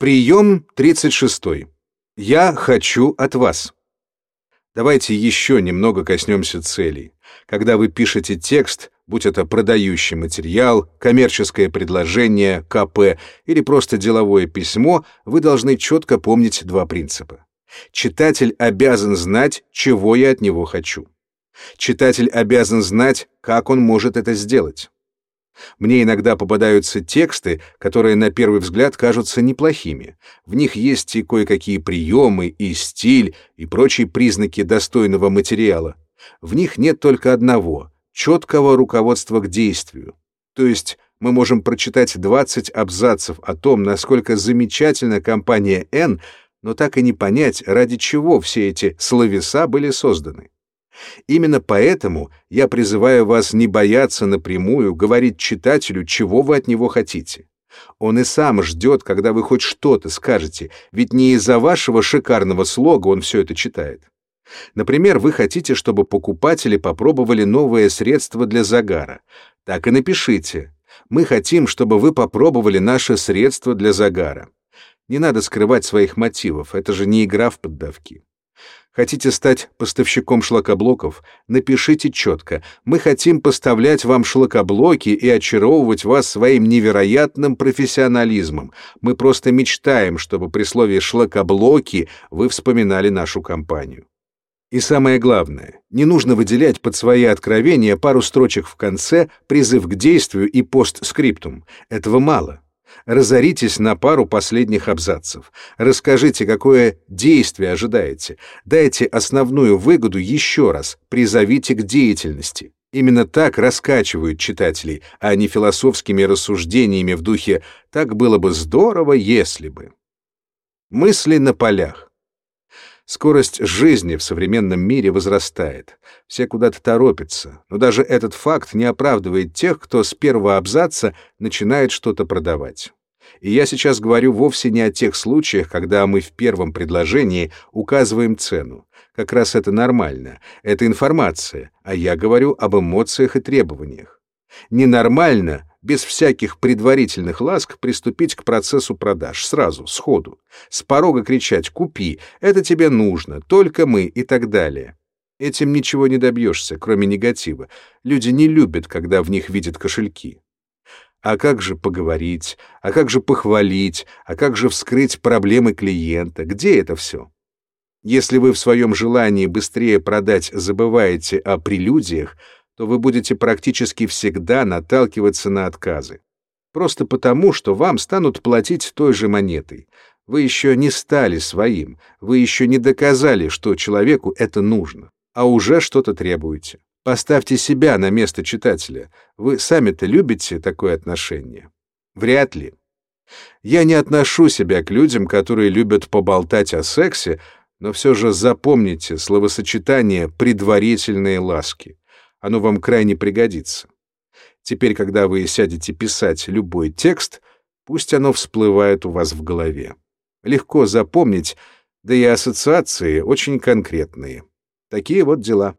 Прием 36. Я хочу от вас. Давайте еще немного коснемся целей. Когда вы пишете текст, будь это продающий материал, коммерческое предложение, КП или просто деловое письмо, вы должны четко помнить два принципа. Читатель обязан знать, чего я от него хочу. Читатель обязан знать, как он может это сделать. Мне иногда попадаются тексты, которые на первый взгляд кажутся неплохими. В них есть и кое-какие приемы, и стиль, и прочие признаки достойного материала. В них нет только одного — четкого руководства к действию. То есть мы можем прочитать 20 абзацев о том, насколько замечательна компания N, но так и не понять, ради чего все эти словеса были созданы. Именно поэтому я призываю вас не бояться напрямую говорить читателю, чего вы от него хотите. Он и сам ждет, когда вы хоть что-то скажете, ведь не из-за вашего шикарного слога он все это читает. Например, вы хотите, чтобы покупатели попробовали новое средство для загара. Так и напишите. Мы хотим, чтобы вы попробовали наше средство для загара. Не надо скрывать своих мотивов, это же не игра в поддавки. Хотите стать поставщиком шлакоблоков? Напишите четко. Мы хотим поставлять вам шлакоблоки и очаровывать вас своим невероятным профессионализмом. Мы просто мечтаем, чтобы при слове «шлакоблоки» вы вспоминали нашу компанию. И самое главное, не нужно выделять под свои откровения пару строчек в конце, призыв к действию и постскриптум. Этого мало разоритесь на пару последних абзацев. Расскажите, какое действие ожидаете. Дайте основную выгоду еще раз, призовите к деятельности. Именно так раскачивают читателей, а не философскими рассуждениями в духе «так было бы здорово, если бы». Мысли на полях. Скорость жизни в современном мире возрастает. Все куда-то торопятся. Но даже этот факт не оправдывает тех, кто с первого абзаца начинает что-то продавать. И я сейчас говорю вовсе не о тех случаях, когда мы в первом предложении указываем цену. Как раз это нормально. Это информация, а я говорю об эмоциях и требованиях. Ненормально без всяких предварительных ласк приступить к процессу продаж сразу, сходу. С порога кричать «Купи! Это тебе нужно! Только мы!» и так далее. Этим ничего не добьешься, кроме негатива. Люди не любят, когда в них видят кошельки. А как же поговорить? А как же похвалить? А как же вскрыть проблемы клиента? Где это все? Если вы в своем желании быстрее продать забываете о прелюдиях, то вы будете практически всегда наталкиваться на отказы. Просто потому, что вам станут платить той же монетой. Вы еще не стали своим, вы еще не доказали, что человеку это нужно, а уже что-то требуете. Поставьте себя на место читателя. Вы сами-то любите такое отношение? Вряд ли. Я не отношу себя к людям, которые любят поболтать о сексе, но все же запомните словосочетание «предварительные ласки» оно вам крайне пригодится. Теперь, когда вы сядете писать любой текст, пусть оно всплывает у вас в голове. Легко запомнить, да и ассоциации очень конкретные. Такие вот дела.